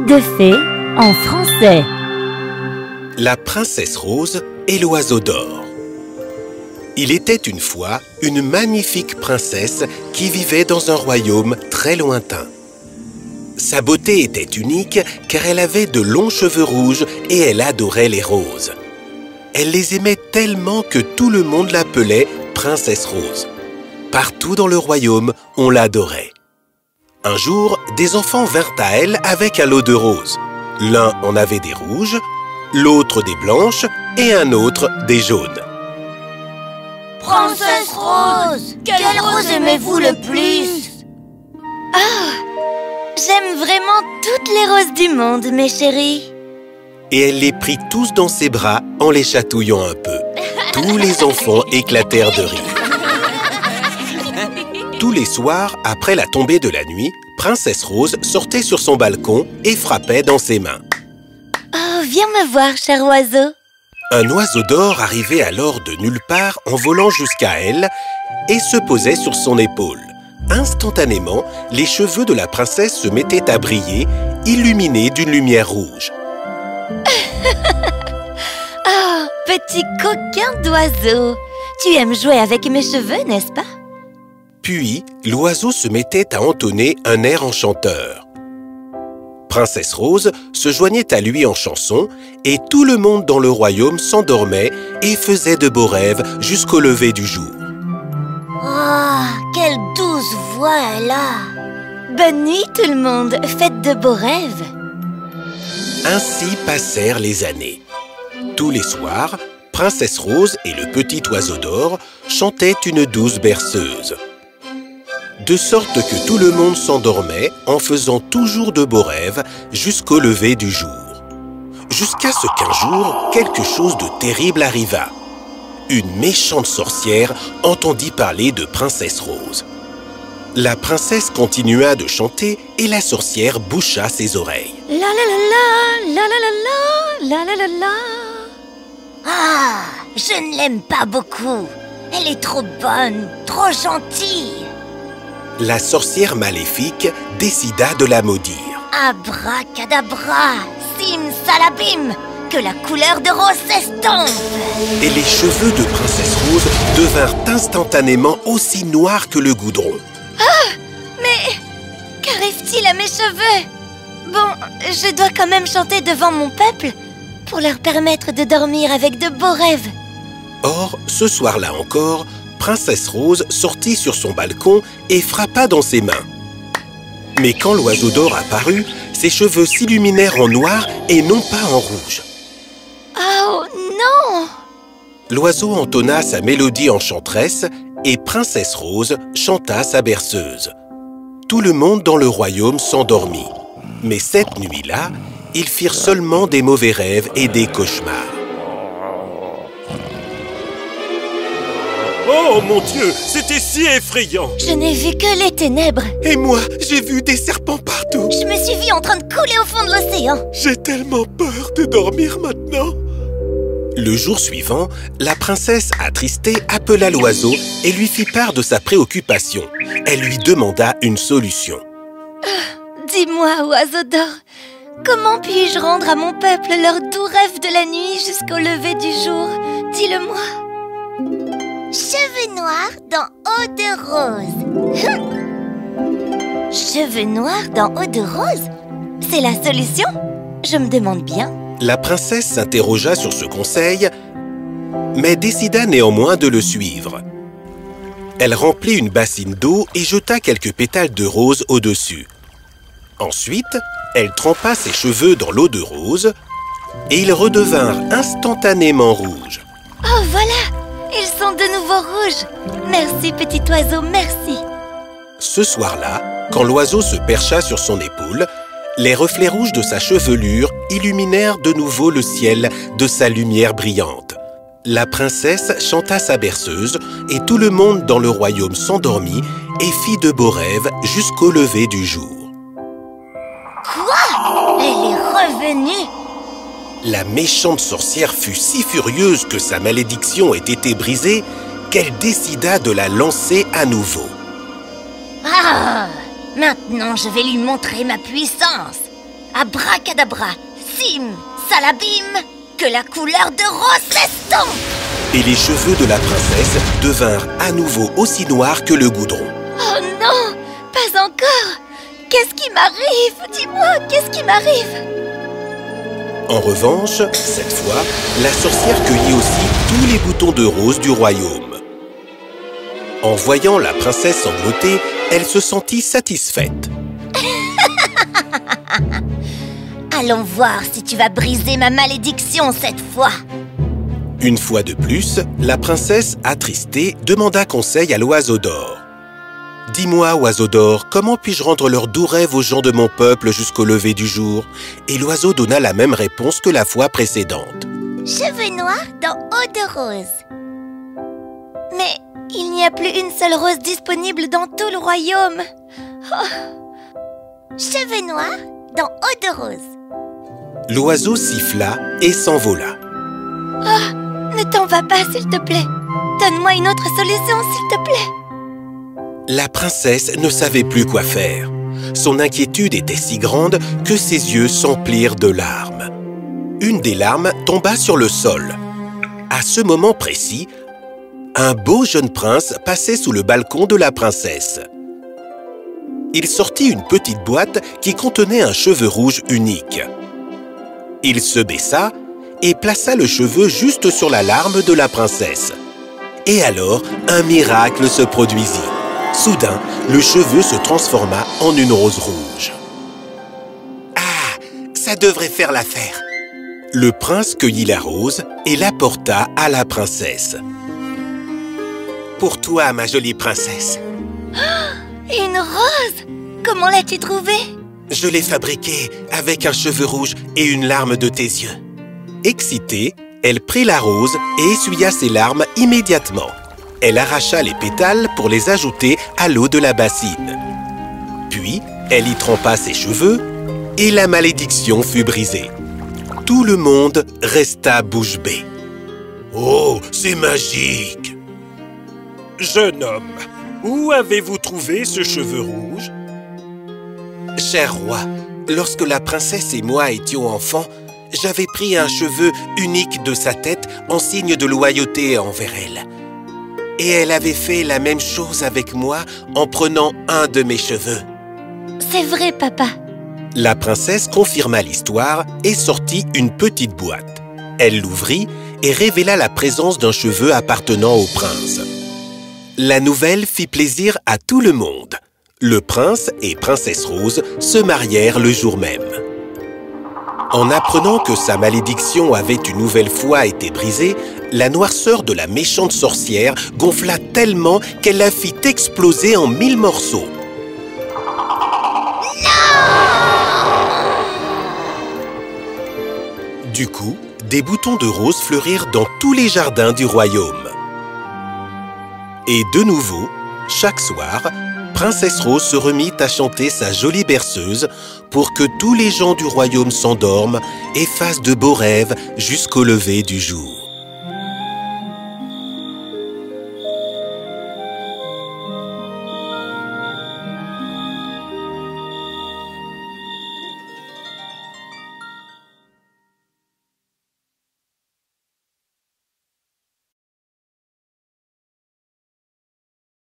De fées en français. La princesse rose et l'oiseau d'or. Il était une fois une magnifique princesse qui vivait dans un royaume très lointain. Sa beauté était unique car elle avait de longs cheveux rouges et elle adorait les roses. Elle les aimait tellement que tout le monde l'appelait Princesse Rose. Partout dans le royaume, on l'adorait. Un jour, des enfants vinrent à elle avec un lot de roses. L'un en avait des rouges, l'autre des blanches et un autre des jaunes. Princesse Rose, quelle rose aimez-vous le plus? J'aime vraiment toutes les roses du monde, mes chéris. Et elle les prit tous dans ses bras en les chatouillant un peu. Tous les enfants éclatèrent de rire. Tous les soirs, après la tombée de la nuit, Princesse Rose sortait sur son balcon et frappait dans ses mains. Oh, viens me voir, cher oiseau. Un oiseau d'or arrivait alors de nulle part en volant jusqu'à elle et se posait sur son épaule. Instantanément, les cheveux de la princesse se mettaient à briller, illuminés d'une lumière rouge. Oh, petit coquin d'oiseau. Tu aimes jouer avec mes cheveux, n'est-ce pas? Puis, l'oiseau se mettait à entonner un air enchanteur. Princesse Rose se joignait à lui en chanson et tout le monde dans le royaume s'endormait et faisait de beaux rêves jusqu'au lever du jour. Oh, quelle douce voix elle a Bonne nuit, tout le monde. Faites de beaux rêves. Ainsi passèrent les années. Tous les soirs, Princesse Rose et le petit oiseau d'or chantaient une douce berceuse. De sorte que tout le monde s'endormait en faisant toujours de beaux rêves jusqu'au lever du jour. Jusqu'à ce qu'un jour, quelque chose de terrible arriva. Une méchante sorcière entendit parler de Princesse Rose. La princesse continua de chanter et la sorcière boucha ses oreilles. La la la la, la la la la, la la. Ah, je ne l'aime pas beaucoup Elle est trop bonne, trop gentille La sorcière maléfique décida de la maudire. Abracadabra, simsalabim Que la couleur de rose s'estompe Et les cheveux de Princesse Rose devinrent instantanément aussi noirs que le goudron. Qu'arrive-t-il à mes cheveux? Bon, je dois quand même chanter devant mon peuple pour leur permettre de dormir avec de beaux rêves. Or, ce soir-là encore, Princesse Rose sortit sur son balcon et frappa dans ses mains. Mais quand l'oiseau d'or apparut, ses cheveux s'illuminèrent en noir et non pas en rouge. Oh non L'oiseau entonna sa mélodie enchanteresse et Princesse Rose chanta sa berceuse. Tout le monde dans le royaume s'endormit. Mais cette nuit-là, ils firent seulement des mauvais rêves et des cauchemars. Oh mon Dieu, c'était si effrayant Je n'ai vu que les ténèbres. Et moi, j'ai vu des serpents partout. Je me suis vue en train de couler au fond de l'océan J'ai tellement peur de dormir maintenant. Le jour suivant, la princesse, attristée, appela l'oiseau et lui fit part de sa préoccupation. Elle lui demanda une solution. Dis-moi, oiseau d'or, comment puis-je rendre à mon peuple leurs doux rêves de la nuit jusqu'au lever du jour? Dis-le-moi. Cheveux noirs dans eau de rose Cheveux noirs dans eau de rose? C'est la solution? Je me demande bien. La princesse s'interrogea sur ce conseil, mais décida néanmoins de le suivre. Elle remplit une bassine d'eau et jeta quelques pétales de rose au-dessus. Ensuite, elle trempa ses cheveux dans l'eau de rose et ils redevinrent instantanément rouges. Oh voilà Ils sont de nouveau rouges Merci petit oiseau, merci Ce soir-là, quand l'oiseau se percha sur son épaule, les reflets rouges de sa chevelure illuminèrent de nouveau le ciel de sa lumière brillante. La princesse chanta sa berceuse et tout le monde dans le royaume s'endormit et fit de beaux rêves jusqu'au lever du jour. Elle est revenue? La méchante sorcière fut si furieuse que sa malédiction ait été brisée qu'elle décida de la lancer à nouveau. Ah Maintenant, je vais lui montrer ma puissance. Abracadabra, sim, salabim, que la couleur de rose s'estompe Et les cheveux de la princesse devinrent à nouveau aussi noirs que le goudron. Oh non Pas encore. Qu'est-ce qui m'arrive? Dis-moi, qu'est-ce qui m'arrive? En revanche, cette fois, la sorcière cueillit aussi tous les boutons de rose du royaume. En voyant la princesse sanglotée, elle se sentit satisfaite. Allons voir si tu vas briser ma malédiction cette fois Une fois de plus, la princesse, attristée, demanda conseil à l'oiseau d'or. Dis-moi, oiseau d'or, comment puis-je rendre leurs doux rêves aux gens de mon peuple jusqu'au lever du jour? Et l'oiseau donna la même réponse que la fois précédente. Cheveux noirs dans eau de rose. Mais il n'y a plus une seule rose disponible dans tout le royaume. Cheveux noirs dans eau de rose. L'oiseau siffla et s'envola. Ne t'en vas pas, s'il te plaît. Donne-moi une autre solution, s'il te plaît La princesse ne savait plus quoi faire. Son inquiétude était si grande que ses yeux s'emplirent de larmes. Une des larmes tomba sur le sol. À ce moment précis, un beau jeune prince passait sous le balcon de la princesse. Il sortit une petite boîte qui contenait un cheveu rouge unique. Il se baissa et plaça le cheveu juste sur la larme de la princesse. Et alors, un miracle se produisit. Soudain, le cheveu se transforma en une rose rouge. Ah, ça devrait faire l'affaire. Le prince cueillit la rose et l'apporta à la princesse. Pour toi, ma jolie princesse, Une rose Comment l'as-tu trouvée? Je l'ai fabriquée avec un cheveu rouge et une larme de tes yeux. Excitée, elle prit la rose et essuya ses larmes immédiatement. Elle arracha les pétales pour les ajouter à l'eau de la bassine. Puis, elle y trempa ses cheveux et la malédiction fut brisée. Tout le monde resta bouche bée. Oh, c'est magique Jeune homme, où avez-vous trouvé ce cheveu rouge? Cher roi, lorsque la princesse et moi étions enfants, j'avais pris un cheveu unique de sa tête en signe de loyauté envers elle. Et elle avait fait la même chose avec moi en prenant un de mes cheveux. C'est vrai, papa La princesse confirma l'histoire et sortit une petite boîte. Elle l'ouvrit et révéla la présence d'un cheveu appartenant au prince. La nouvelle fit plaisir à tout le monde. Le prince et princesse Rose se marièrent le jour même. En apprenant que sa malédiction avait une nouvelle fois été brisée, la noirceur de la méchante sorcière gonfla tellement qu'elle la fit exploser en mille morceaux. Du coup, des boutons de rose fleurirent dans tous les jardins du royaume. Et de nouveau, chaque soir, Princesse Rose se remit à chanter sa jolie berceuse pour que tous les gens du royaume s'endorment et fassent de beaux rêves jusqu'au lever du jour.